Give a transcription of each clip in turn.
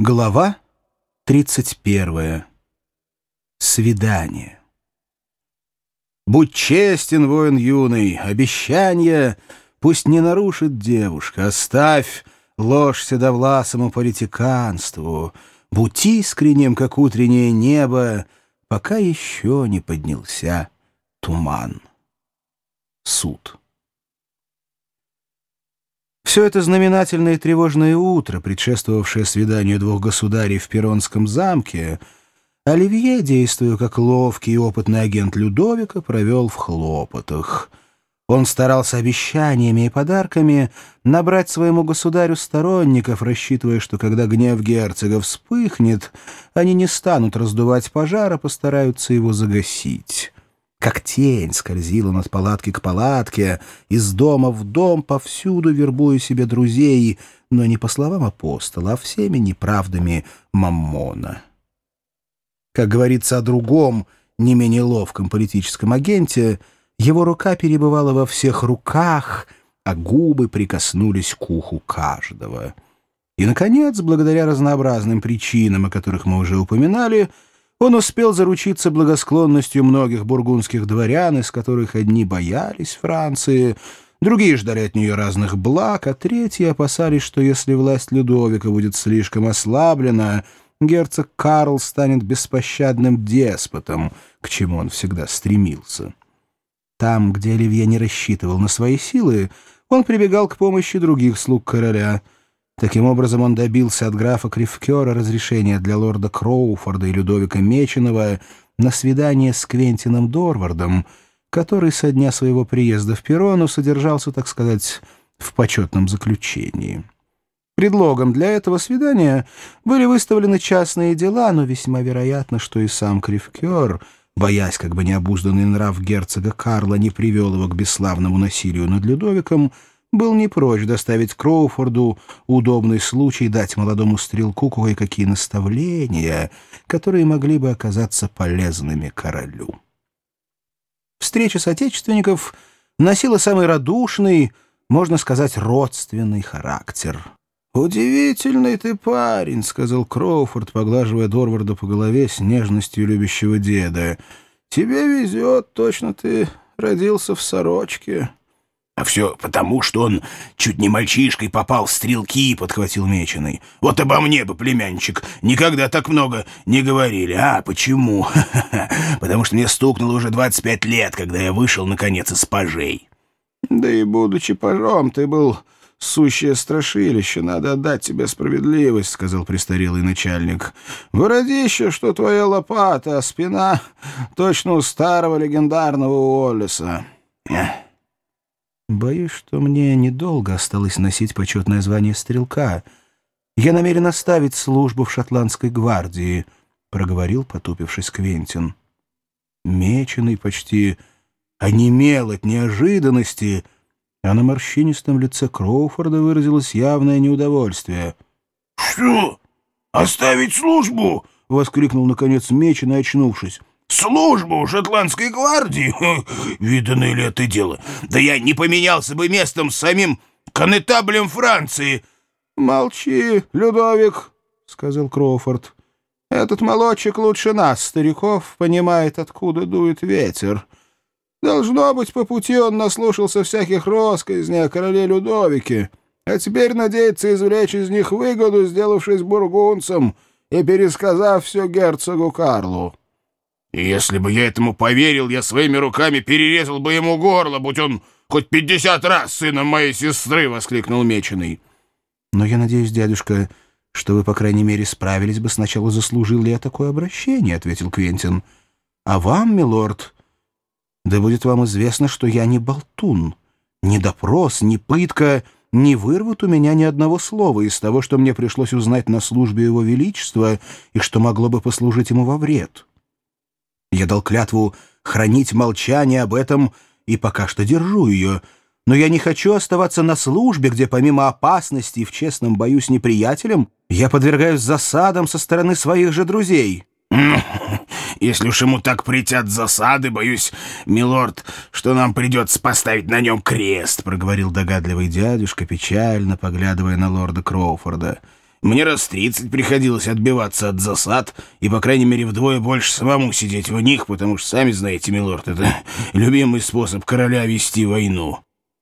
Глава 31. Свидание. Будь честен, воин юный, обещание пусть не нарушит девушка, оставь ложь седовласому политиканству, будь искренним, как утреннее небо, пока еще не поднялся туман. Суд. Все это знаменательное и тревожное утро, предшествовавшее свиданию двух государей в Перонском замке, Оливье, действуя как ловкий и опытный агент Людовика, провел в хлопотах. Он старался обещаниями и подарками набрать своему государю сторонников, рассчитывая, что когда гнев герцога вспыхнет, они не станут раздувать пожар, а постараются его загасить. Как тень скользил он от палатки к палатке, из дома в дом, повсюду вербуя себе друзей, но не по словам апостола, а всеми неправдами Маммона. Как говорится о другом, не менее ловком политическом агенте, его рука перебывала во всех руках, а губы прикоснулись к уху каждого. И, наконец, благодаря разнообразным причинам, о которых мы уже упоминали, он успел заручиться благосклонностью многих бургундских дворян, из которых одни боялись Франции, другие ждали от нее разных благ, а третьи опасались, что если власть Людовика будет слишком ослаблена, герцог Карл станет беспощадным деспотом, к чему он всегда стремился. Там, где Оливье не рассчитывал на свои силы, он прибегал к помощи других слуг короля — Таким образом, он добился от графа Кривкера разрешения для лорда Кроуфорда и Людовика Меченого на свидание с Квентином Дорвардом, который со дня своего приезда в Перону содержался, так сказать, в почетном заключении. Предлогом для этого свидания были выставлены частные дела, но весьма вероятно, что и сам Кривкер, боясь, как бы необузданный нрав герцога Карла не привел его к бесславному насилию над Людовиком, был не прочь доставить Кроуфорду удобный случай дать молодому стрелку кое-какие наставления, которые могли бы оказаться полезными королю. Встреча соотечественников носила самый радушный, можно сказать, родственный характер. «Удивительный ты парень», — сказал Кроуфорд, поглаживая Дорварда по голове с нежностью любящего деда. «Тебе везет, точно ты родился в сорочке». А все потому, что он чуть не мальчишкой попал в стрелки, — подхватил Меченый. Вот обо мне бы, племянчик, никогда так много не говорили. А почему? Потому что мне стукнуло уже 25 лет, когда я вышел, наконец, из пажей. Да и будучи пажом, ты был сущее страшилище. Надо отдать тебе справедливость, — сказал престарелый начальник. Городище, что твоя лопата, а спина точно у старого легендарного Уоллеса. Боюсь, что мне недолго осталось носить почетное звание стрелка. Я намерен оставить службу в шотландской гвардии, — проговорил, потупившись Квентин. Меченый почти онемел от неожиданности, а на морщинистом лице Кроуфорда выразилось явное неудовольствие. — Что? Оставить службу? — воскликнул, наконец, Меченый, очнувшись. Службу шотландской гвардии? Виданное ли это дело? Да я не поменялся бы местом с самим конетаблем Франции. Молчи, Людовик, — сказал Кроуфорд. Этот молодчик лучше нас, стариков, понимает, откуда дует ветер. Должно быть, по пути он наслушался всяких россказней о короле Людовике, а теперь надеется извлечь из них выгоду, сделавшись бургунцем и пересказав все герцогу Карлу. И если бы я этому поверил, я своими руками перерезал бы ему горло, будь он хоть пятьдесят раз сыном моей сестры!» — воскликнул Меченый. «Но я надеюсь, дядюшка, что вы, по крайней мере, справились бы сначала, заслужил ли я такое обращение», — ответил Квентин. «А вам, милорд, да будет вам известно, что я не болтун. Ни допрос, ни пытка не вырвут у меня ни одного слова из того, что мне пришлось узнать на службе его величества и что могло бы послужить ему во вред». Я дал клятву хранить молчание об этом и пока что держу ее. Но я не хочу оставаться на службе, где помимо опасности в честном бою с неприятелем я подвергаюсь засадам со стороны своих же друзей». «Если уж ему так притят засады, боюсь, милорд, что нам придется поставить на нем крест», — проговорил догадливый дядюшка, печально поглядывая на лорда Кроуфорда. Мне раз тридцать приходилось отбиваться от засад и, по крайней мере, вдвое больше самому сидеть в них, потому что, сами знаете, милорд, это любимый способ короля вести войну».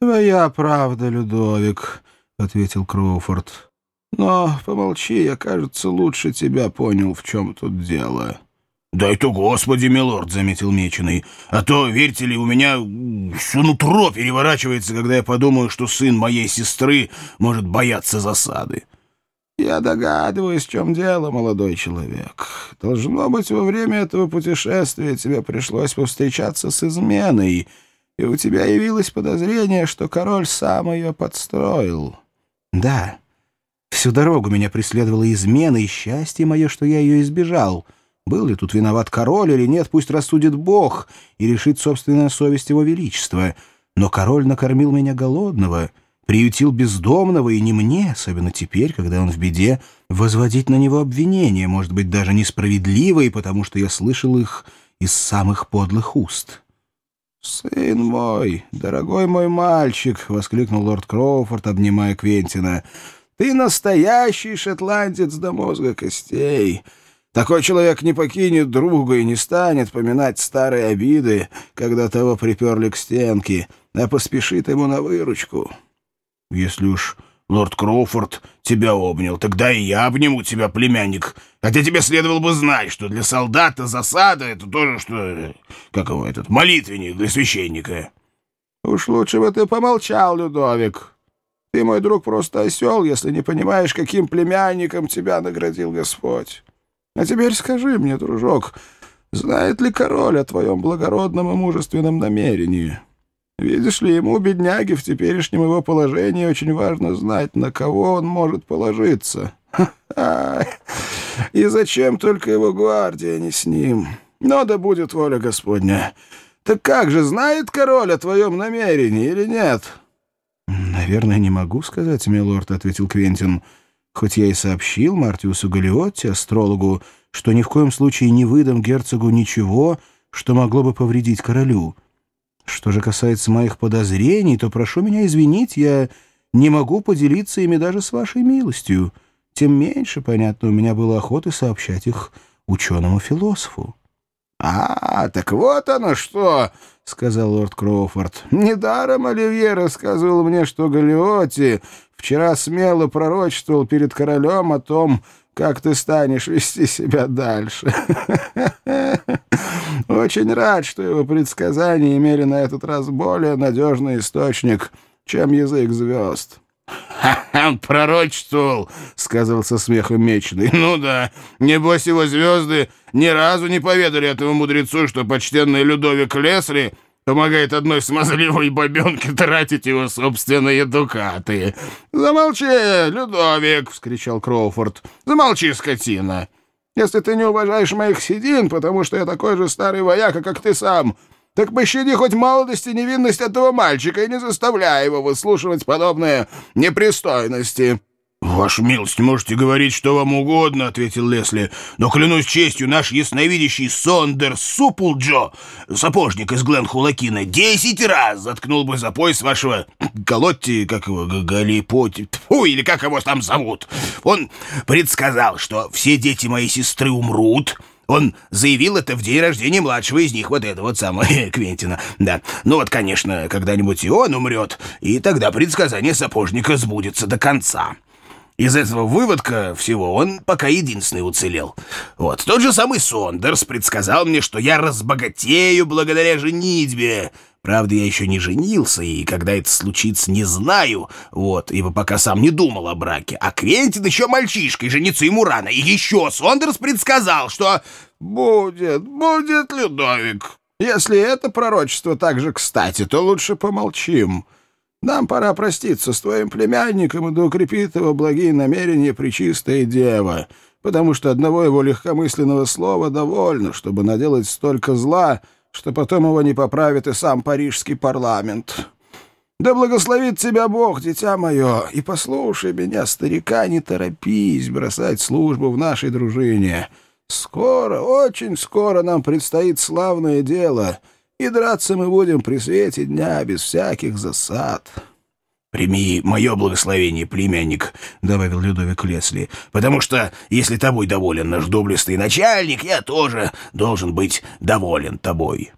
«Твоя правда, Людовик», — ответил Кроуфорд. «Но помолчи, я, кажется, лучше тебя понял, в чем тут дело». «Дай-то Господи, милорд», — заметил Меченый. «А то, верьте ли, у меня все нутро переворачивается, когда я подумаю, что сын моей сестры может бояться засады». «Я догадываюсь, в чем дело, молодой человек. Должно быть, во время этого путешествия тебе пришлось повстречаться с изменой, и у тебя явилось подозрение, что король сам ее подстроил». «Да, всю дорогу меня преследовала измена, и счастье мое, что я ее избежал. Был ли тут виноват король или нет, пусть рассудит Бог и решит собственная совесть его величества. Но король накормил меня голодного» приютил бездомного, и не мне, особенно теперь, когда он в беде, возводить на него обвинения, может быть, даже несправедливые, потому что я слышал их из самых подлых уст. «Сын мой, дорогой мой мальчик!» — воскликнул лорд Кроуфорд, обнимая Квентина. «Ты настоящий шотландец до мозга костей!» Такой человек не покинет друга и не станет поминать старые обиды, когда того приперли к стенке, а поспешит ему на выручку. «Если уж лорд Кроуфорд тебя обнял, тогда и я обниму тебя, племянник. Хотя тебе следовало бы знать, что для солдата засада — это тоже, что... Как его этот? Молитвенник для священника». «Уж лучше бы ты помолчал, Людовик. Ты, мой друг, просто осел, если не понимаешь, каким племянником тебя наградил Господь. А теперь скажи мне, дружок, знает ли король о твоем благородном и мужественном намерении?» Видишь ли, ему, бедняге, в теперешнем его положении очень важно знать, на кого он может положиться. И зачем только его гвардия не с ним? Но да будет воля Господня. Так как же, знает король о твоем намерении или нет? «Наверное, не могу сказать, милорд», — ответил Квентин. «Хоть я и сообщил Мартиусу Галиотти, астрологу, что ни в коем случае не выдам герцогу ничего, что могло бы повредить королю». Что же касается моих подозрений, то прошу меня извинить, я не могу поделиться ими даже с вашей милостью. Тем меньше, понятно, у меня было охоты сообщать их ученому-философу». «А, так вот оно что!» — сказал лорд Кроуфорд. «Недаром Оливье рассказывал мне, что Галиоти вчера смело пророчествовал перед королем о том, как ты станешь вести себя дальше. Очень рад, что его предсказания имели на этот раз более надежный источник, чем язык звезд. «Он пророчествовал», — сказал со смехом Меченый. «Ну да, небось его звезды ни разу не поведали этому мудрецу, что почтенный Людовик Лесли помогает одной смазливой бабенке тратить его собственные дукаты. «Замолчи, Людовик!» — вскричал Кроуфорд. «Замолчи, скотина! Если ты не уважаешь моих седин, потому что я такой же старый вояка, как ты сам, так пощади хоть молодость и невинность этого мальчика и не заставляй его выслушивать подобные непристойности». «Ваша милость, можете говорить, что вам угодно», — ответил Лесли. «Но, клянусь честью, наш ясновидящий Сондер Суплджо, сапожник из Гленхулакина, десять раз заткнул бы за пояс вашего Галотти, как его, Галипоти, фу, или как его там зовут. Он предсказал, что все дети моей сестры умрут». Он заявил это в день рождения младшего из них, вот этого вот самого Квентина. Да, ну вот, конечно, когда-нибудь и он умрет, и тогда предсказание сапожника сбудется до конца. Из этого выводка всего он пока единственный уцелел. Вот, тот же самый Сондерс предсказал мне, что я разбогатею благодаря женитьбе. Правда, я еще не женился, и когда это случится, не знаю, вот, ибо пока сам не думал о браке. А Квентин еще мальчишка, и жениться ему рано. И еще Сондерс предсказал, что... «Будет, будет, Людовик. Если это пророчество так же кстати, то лучше помолчим». Нам пора проститься с твоим племянником и да укрепит его благие намерения Пречистая Дева, потому что одного его легкомысленного слова довольно, чтобы наделать столько зла, что потом его не поправит и сам парижский парламент. Да благословит тебя Бог, дитя мое, и послушай меня, старика, не торопись бросать службу в нашей дружине. Скоро, очень скоро нам предстоит славное дело — и драться мы будем при свете дня без всяких засад. «Прими мое благословение, племянник», — добавил Людовик Лесли, «потому что, если тобой доволен наш доблестный начальник, я тоже должен быть доволен тобой».